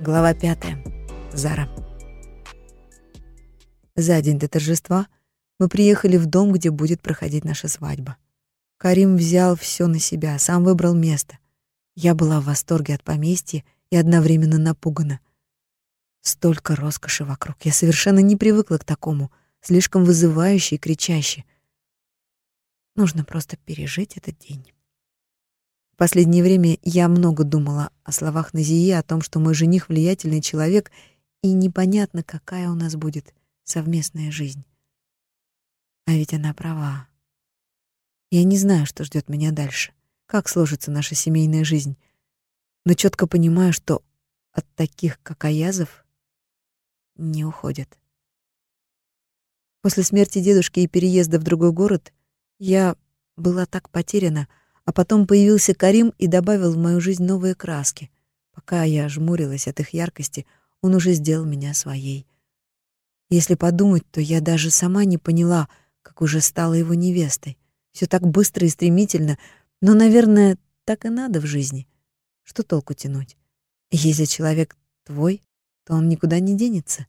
Глава пятая. Зара. За день до торжества мы приехали в дом, где будет проходить наша свадьба. Карим взял все на себя, сам выбрал место. Я была в восторге от поместья и одновременно напугана. Столько роскоши вокруг. Я совершенно не привыкла к такому, слишком вызывающе и кричаще. Нужно просто пережить этот день. Последнее время я много думала о словах Назии, о том, что мой жених влиятельный человек, и непонятно, какая у нас будет совместная жизнь. А ведь она права. Я не знаю, что ждет меня дальше, как сложится наша семейная жизнь, но четко понимаю, что от таких, как Аязов, не уходят. После смерти дедушки и переезда в другой город я была так потеряна, а потом появился Карим и добавил в мою жизнь новые краски. Пока я жмурилась от их яркости, он уже сделал меня своей. Если подумать, то я даже сама не поняла, как уже стала его невестой. Все так быстро и стремительно, но, наверное, так и надо в жизни. Что толку тянуть? Если человек твой, то он никуда не денется.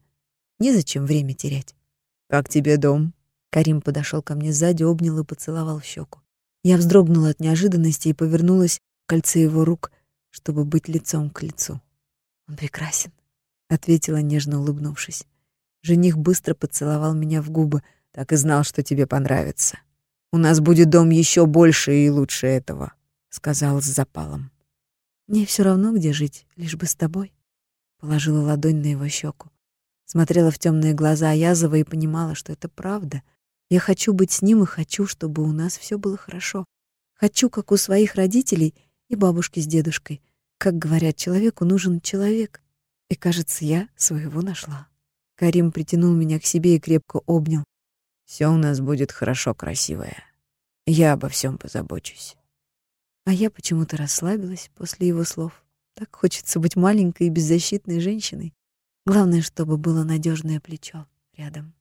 Незачем время терять. «Как тебе дом?» Карим подошел ко мне сзади, обнял и поцеловал в щеку. Я вздрогнула от неожиданности и повернулась в кольце его рук, чтобы быть лицом к лицу. «Он прекрасен», — ответила, нежно улыбнувшись. Жених быстро поцеловал меня в губы. «Так и знал, что тебе понравится. У нас будет дом еще больше и лучше этого», — сказал с запалом. «Мне все равно, где жить, лишь бы с тобой», — положила ладонь на его щеку. Смотрела в темные глаза Аязова и понимала, что это правда. Я хочу быть с ним и хочу, чтобы у нас все было хорошо. Хочу, как у своих родителей и бабушки с дедушкой. Как говорят, человеку нужен человек. И, кажется, я своего нашла. Карим притянул меня к себе и крепко обнял. Все у нас будет хорошо, красивая. Я обо всем позабочусь. А я почему-то расслабилась после его слов. Так хочется быть маленькой и беззащитной женщиной. Главное, чтобы было надежное плечо рядом.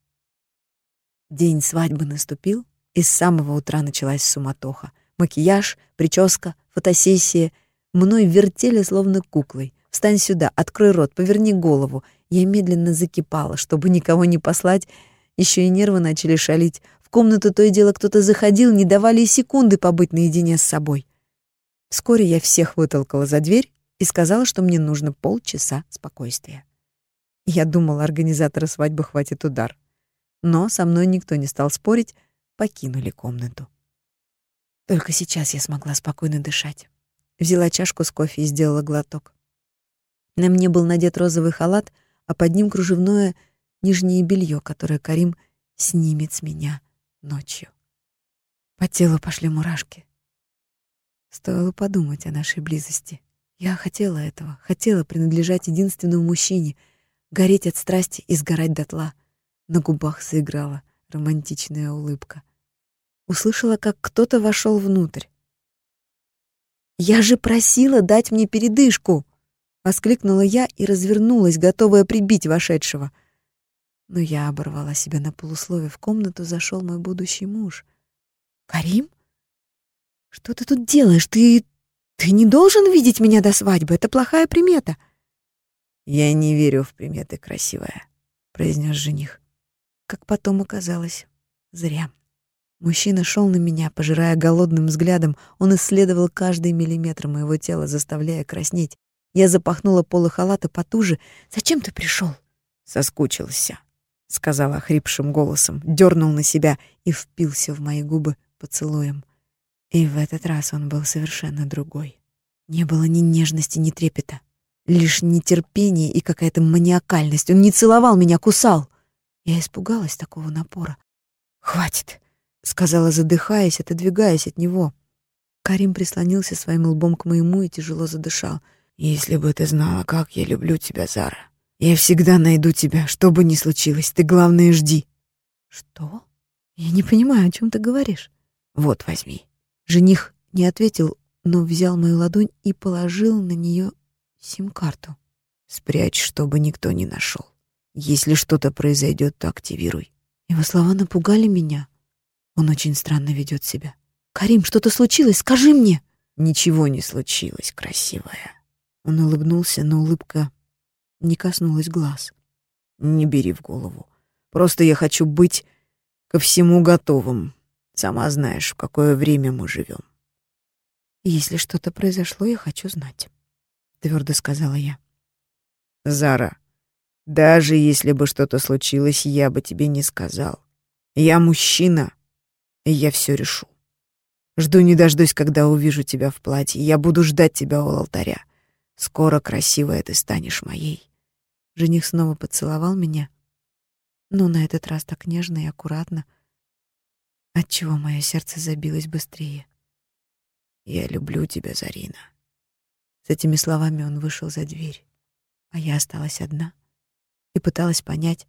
День свадьбы наступил, и с самого утра началась суматоха. Макияж, прическа, фотосессия. Мной вертели словно куклой. «Встань сюда, открой рот, поверни голову». Я медленно закипала, чтобы никого не послать. Еще и нервы начали шалить. В комнату то и дело кто-то заходил, не давали и секунды побыть наедине с собой. Вскоре я всех вытолкала за дверь и сказала, что мне нужно полчаса спокойствия. Я думала, организатора свадьбы хватит удар. Но со мной никто не стал спорить, покинули комнату. Только сейчас я смогла спокойно дышать. Взяла чашку с кофе и сделала глоток. На мне был надет розовый халат, а под ним кружевное нижнее белье, которое Карим снимет с меня ночью. По телу пошли мурашки. Стоило подумать о нашей близости. Я хотела этого, хотела принадлежать единственному мужчине — гореть от страсти и сгорать дотла. На губах заиграла романтичная улыбка. Услышала, как кто-то вошел внутрь. «Я же просила дать мне передышку!» — воскликнула я и развернулась, готовая прибить вошедшего. Но я оборвала себя на полуслове. В комнату зашел мой будущий муж. «Карим? Что ты тут делаешь? Ты... ты не должен видеть меня до свадьбы. Это плохая примета». «Я не верю в приметы, красивая», — произнес жених. Как потом оказалось, зря. Мужчина шел на меня, пожирая голодным взглядом. Он исследовал каждый миллиметр моего тела, заставляя краснеть. Я запахнула полы халата потуже. «Зачем ты пришел? «Соскучился», — сказала охрипшим голосом, дернул на себя и впился в мои губы поцелуем. И в этот раз он был совершенно другой. Не было ни нежности, ни трепета. Лишь нетерпение и какая-то маниакальность. Он не целовал меня, кусал. Я испугалась такого напора. «Хватит», — сказала, задыхаясь, отодвигаясь от него. Карим прислонился своим лбом к моему и тяжело задышал. «Если бы ты знала, как я люблю тебя, Зара. Я всегда найду тебя, что бы ни случилось. Ты, главное, жди». «Что? Я не понимаю, о чем ты говоришь». «Вот, возьми». Жених не ответил, но взял мою ладонь и положил на нее Сим-карту. Спрячь, чтобы никто не нашел. Если что-то произойдет, то активируй. Его слова напугали меня. Он очень странно ведет себя. Карим, что-то случилось? Скажи мне. Ничего не случилось, красивая. Он улыбнулся, но улыбка не коснулась глаз. «Не бери в голову. Просто я хочу быть ко всему готовым. Сама знаешь, в какое время мы живем. Если что-то произошло, я хочу знать, твердо сказала я. Зара, даже если бы что-то случилось, я бы тебе не сказал. Я мужчина, и я все решу. Жду не дождусь, когда увижу тебя в платье. Я буду ждать тебя у алтаря. Скоро, красивая, ты станешь моей. Жених снова поцеловал меня, но на этот раз так нежно и аккуратно, отчего мое сердце забилось быстрее. Я люблю тебя, Зарина. С этими словами он вышел за дверь, а я осталась одна и пыталась понять,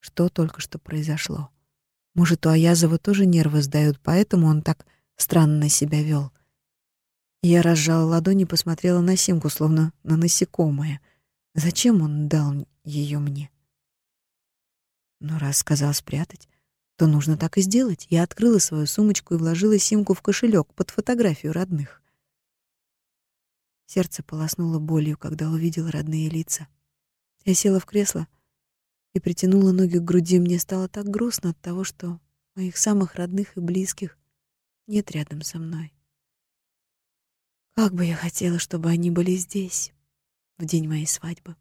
что только что произошло. Может, у Аязова тоже нервы сдают, поэтому он так странно себя вел. Я разжала ладони и посмотрела на Симку, словно на насекомое. Зачем он дал ее мне? Но раз сказал спрятать, то нужно так и сделать. Я открыла свою сумочку и вложила симку в кошелек под фотографию родных. Сердце полоснуло болью, когда увидела родные лица. Я села в кресло и притянула ноги к груди. Мне стало так грустно от того, что моих самых родных и близких нет рядом со мной. Как бы я хотела, чтобы они были здесь в день моей свадьбы.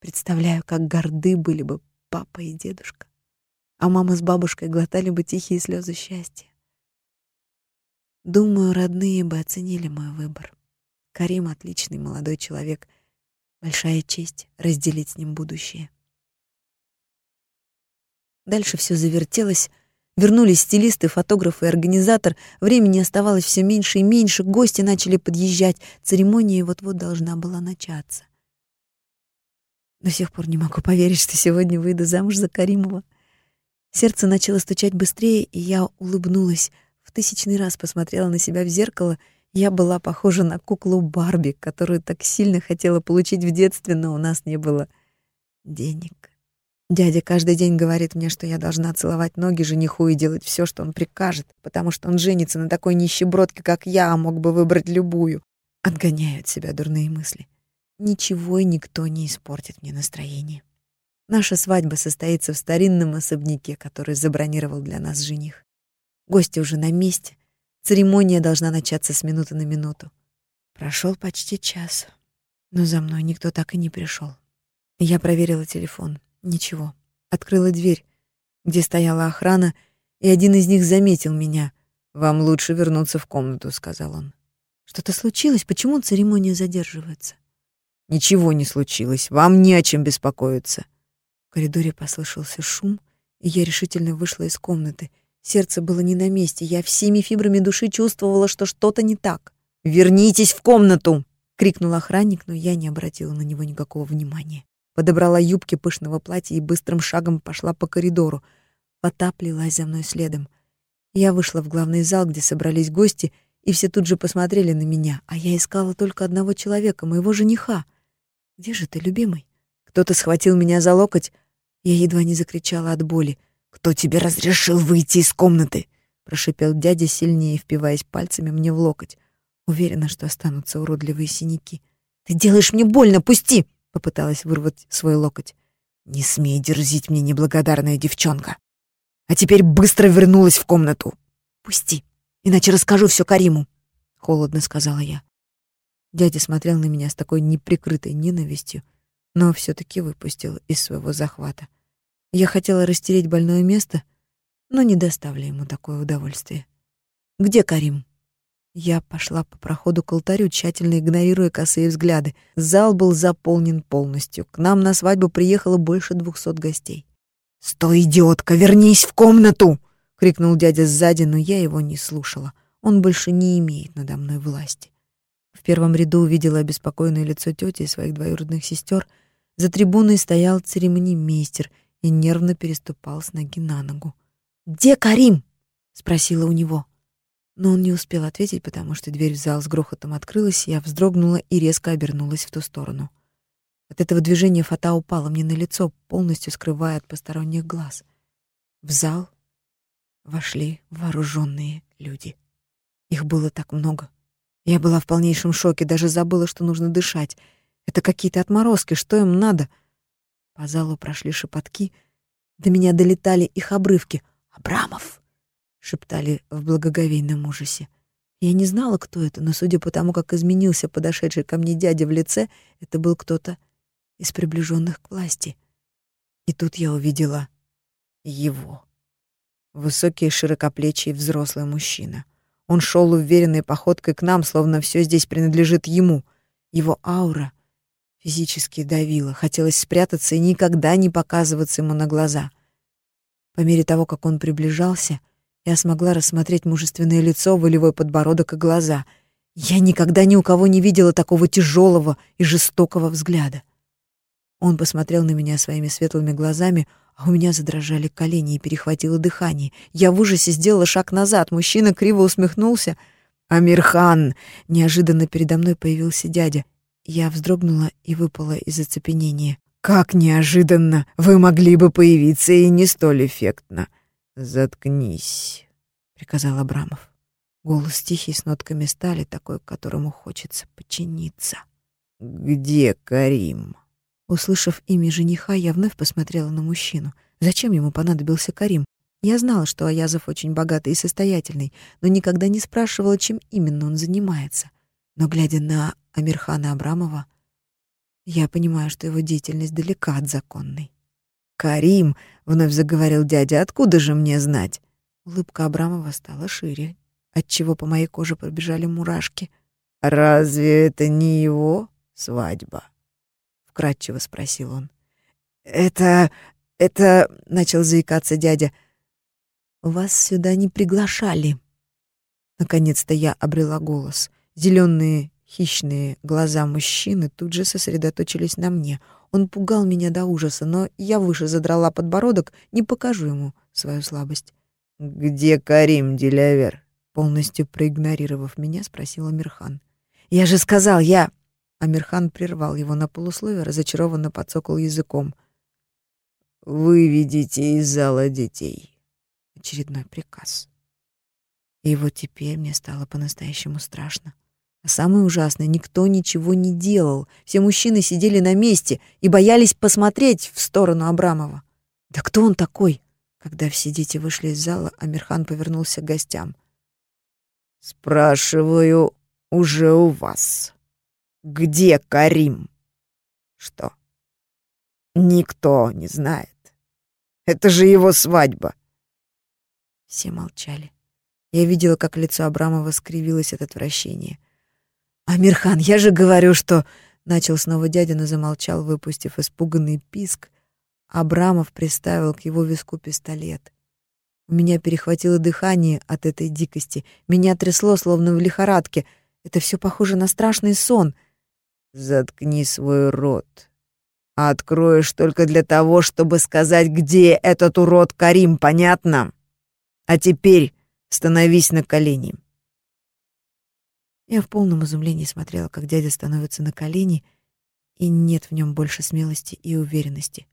Представляю, как горды были бы папа и дедушка а мама с бабушкой глотали бы тихие слезы счастья. Думаю, родные бы оценили мой выбор. Карим — отличный молодой человек. Большая честь разделить с ним будущее. Дальше все завертелось. Вернулись стилисты, фотографы и организатор. Времени оставалось все меньше и меньше. Гости начали подъезжать. Церемония вот-вот должна была начаться. До сих пор не могу поверить, что сегодня выйду замуж за Каримова. Сердце начало стучать быстрее, и я улыбнулась. В тысячный раз посмотрела на себя в зеркало. Я была похожа на куклу Барби, которую так сильно хотела получить в детстве, но у нас не было денег. Дядя каждый день говорит мне, что я должна целовать ноги жениху и делать все, что он прикажет, потому что он женится на такой нищебродке, как я, а мог бы выбрать любую. Отгоняют себя дурные мысли. Ничего и никто не испортит мне настроение. Наша свадьба состоится в старинном особняке, который забронировал для нас жених. Гости уже на месте. Церемония должна начаться с минуты на минуту. Прошел почти час, но за мной никто так и не пришел. Я проверила телефон. Ничего. Открыла дверь, где стояла охрана, и один из них заметил меня. «Вам лучше вернуться в комнату», — сказал он. «Что-то случилось? Почему церемония задерживается?» «Ничего не случилось. Вам не о чем беспокоиться». В коридоре послышался шум, и я решительно вышла из комнаты. Сердце было не на месте, я всеми фибрами души чувствовала, что что-то не так. «Вернитесь в комнату!» — крикнул охранник, но я не обратила на него никакого внимания. Подобрала юбки пышного платья и быстрым шагом пошла по коридору. Вода плелась за мной следом. Я вышла в главный зал, где собрались гости, и все тут же посмотрели на меня, а я искала только одного человека, моего жениха. «Где же ты, любимый?» Кто-то схватил меня за локоть. Я едва не закричала от боли. «Кто тебе разрешил выйти из комнаты?» Прошипел дядя, сильнее впиваясь пальцами мне в локоть. Уверена, что останутся уродливые синяки. «Ты делаешь мне больно, пусти!» Попыталась вырвать свой локоть. «Не смей дерзить мне, неблагодарная девчонка! А теперь быстро вернулась в комнату!» «Пусти, иначе расскажу все Кариму!» Холодно сказала я. Дядя смотрел на меня с такой неприкрытой ненавистью, но все таки выпустил из своего захвата. Я хотела растереть больное место, но не доставили ему такое удовольствие. «Где Карим?» Я пошла по проходу к алтарю, тщательно игнорируя косые взгляды. Зал был заполнен полностью. К нам на свадьбу приехало больше двухсот гостей. «Стой, идиотка, вернись в комнату!» — крикнул дядя сзади, но я его не слушала. Он больше не имеет надо мной власти. В первом ряду увидела обеспокоенное лицо тети и своих двоюродных сестер. За трибуной стоял церемонимейстер и нервно переступал с ноги на ногу. «Где Карим?» — спросила у него. Но он не успел ответить, потому что дверь в зал с грохотом открылась, я вздрогнула и резко обернулась в ту сторону. От этого движения фата упала мне на лицо, полностью скрывая от посторонних глаз. В зал вошли вооруженные люди. Их было так много. Я была в полнейшем шоке, даже забыла, что нужно дышать. Это какие-то отморозки, что им надо? По залу прошли шепотки. До меня долетали их обрывки. «Абрамов!» — шептали в благоговейном ужасе. Я не знала, кто это, но судя по тому, как изменился подошедший ко мне дядя в лице, это был кто-то из приближенных к власти. И тут я увидела его. Высокий, широкоплечий взрослый мужчина. Он шел уверенной походкой к нам, словно все здесь принадлежит ему. Его аура физически давила, хотелось спрятаться и никогда не показываться ему на глаза. По мере того, как он приближался, я смогла рассмотреть мужественное лицо, волевой подбородок и глаза. Я никогда ни у кого не видела такого тяжелого и жестокого взгляда. Он посмотрел на меня своими светлыми глазами, а у меня задрожали колени и перехватило дыхание. Я в ужасе сделала шаг назад. Мужчина криво усмехнулся. «Амирхан!» Неожиданно передо мной появился дядя. Я вздрогнула и выпала из оцепенения. «Как неожиданно! Вы могли бы появиться и не столь эффектно!» «Заткнись», — приказал Абрамов. Голос тихий, с нотками стали, такой, которому хочется подчиниться. «Где Карим?» Услышав имя жениха, я вновь посмотрела на мужчину. Зачем ему понадобился Карим? Я знала, что Аязов очень богатый и состоятельный, но никогда не спрашивала, чем именно он занимается. Но, глядя на Амирхана Абрамова, я понимаю, что его деятельность далека от законной. «Карим!» — вновь заговорил дядя. «Откуда же мне знать?» Улыбка Абрамова стала шире, отчего по моей коже пробежали мурашки. «Разве это не его свадьба?» вкрадчиво спросил он. Это это начал заикаться дядя. Вас сюда не приглашали. Наконец-то я обрела голос. Зеленые хищные глаза мужчины тут же сосредоточились на мне. Он пугал меня до ужаса, но я выше задрала подбородок, не покажу ему свою слабость. «Где Карим Делявер?» Полностью проигнорировав меня, спросил Амирхан. «Я же сказал, я...» Амирхан прервал его на полусловие, разочарованно подсокал языком. «Выведите из зала детей». Очередной приказ. И вот теперь мне стало по-настоящему страшно. А самое ужасное, никто ничего не делал. Все мужчины сидели на месте и боялись посмотреть в сторону Абрамова. Да кто он такой? Когда все дети вышли из зала, Амирхан повернулся к гостям. «Спрашиваю, уже у вас?» Где Карим? Что? Никто не знает. Это же его свадьба. Все молчали. Я видела, как лицо Абрамова скривилось от отвращения. «Амирхан, я же говорю, что...» Начал снова дядя, но замолчал, выпустив испуганный писк. Абрамов приставил к его виску пистолет. У меня перехватило дыхание от этой дикости. Меня трясло, словно в лихорадке. Это все похоже на страшный сон — Заткни свой рот. Откроешь только для того, чтобы сказать, где этот урод Карим, понятно? А теперь становись на колени. Я в полном изумлении смотрела, как дядя становится на колени, и нет в нем больше смелости и уверенности.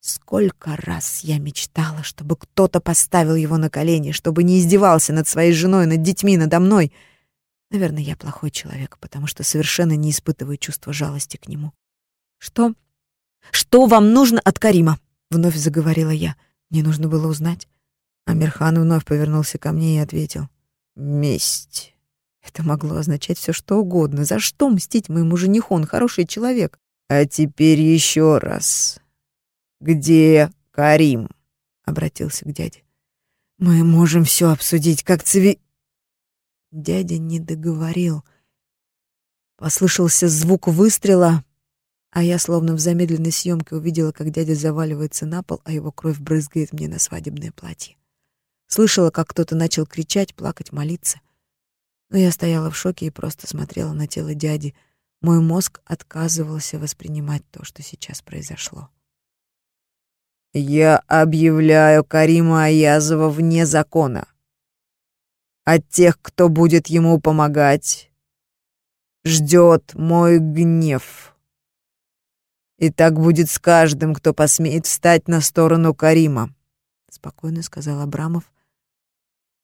Сколько раз я мечтала, чтобы кто-то поставил его на колени, чтобы не издевался над своей женой, над детьми, надо мной — Наверное, я плохой человек, потому что совершенно не испытываю чувства жалости к нему. «Что? Что вам нужно от Карима?» — вновь заговорила я. Мне нужно было узнать. Амирхан вновь повернулся ко мне и ответил. «Месть». Это могло означать все, что угодно. За что мстить моему жениху? Он хороший человек. «А теперь еще раз. Где Карим?» — обратился к дяде. «Мы можем все обсудить, как циви...» Дядя не договорил. Послышался звук выстрела, а я словно в замедленной съемке увидела, как дядя заваливается на пол, а его кровь брызгает мне на свадебное платье. Слышала, как кто-то начал кричать, плакать, молиться. Но я стояла в шоке и просто смотрела на тело дяди. Мой мозг отказывался воспринимать то, что сейчас произошло. «Я объявляю Карима Аязова вне закона», от тех, кто будет ему помогать, ждет мой гнев. И так будет с каждым, кто посмеет встать на сторону Карима, спокойно сказал Абрамов,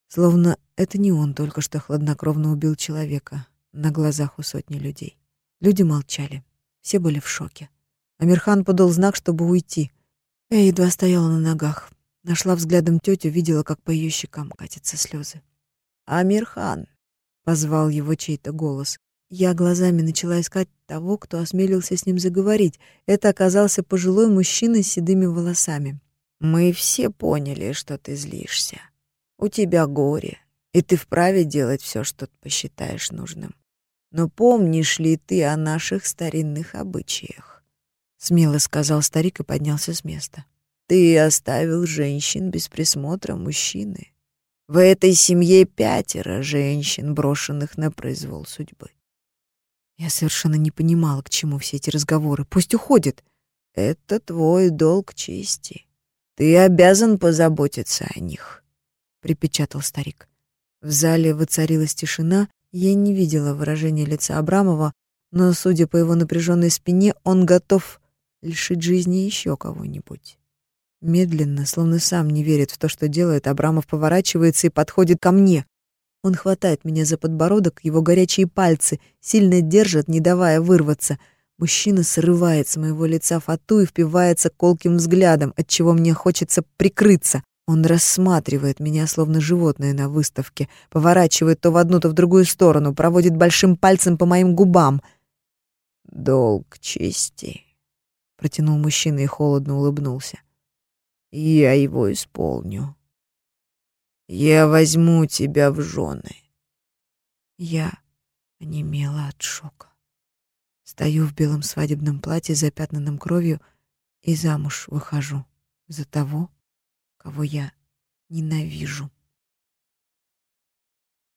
словно это не он только что хладнокровно убил человека на глазах у сотни людей. Люди молчали, все были в шоке. Амирхан подал знак, чтобы уйти. Я едва стояла на ногах. Нашла взглядом тетю, видела, как по ее щекам катятся слезы. «Амирхан!» — позвал его чей-то голос. Я глазами начала искать того, кто осмелился с ним заговорить. Это оказался пожилой мужчина с седыми волосами. «Мы все поняли, что ты злишься. У тебя горе, и ты вправе делать все, что посчитаешь нужным. Но помнишь ли ты о наших старинных обычаях? Смело сказал старик и поднялся с места. Ты оставил женщин без присмотра мужчины. В этой семье пятеро женщин, брошенных на произвол судьбы. Я совершенно не понимала, к чему все эти разговоры. Пусть уходит. Это твой долг чести. Ты обязан позаботиться о них, припечатал старик. В зале воцарилась тишина, я не видела выражения лица Абрамова, но, судя по его напряженной спине, он готов лишить жизни еще кого-нибудь. Медленно, словно сам не верит в то, что делает, Абрамов поворачивается и подходит ко мне. Он хватает меня за подбородок, его горячие пальцы сильно держат, не давая вырваться. Мужчина срывает с моего лица фату и впивается колким взглядом, от чего мне хочется прикрыться. Он рассматривает меня, словно животное на выставке, поворачивает то в одну, то в другую сторону, проводит большим пальцем по моим губам. «Долг чести», — протянул мужчина и холодно улыбнулся. «Я его исполню. Я возьму тебя в жены». Я онемела от шока. Стою в белом свадебном платье, запятнанном кровью, и замуж выхожу за того, кого я ненавижу.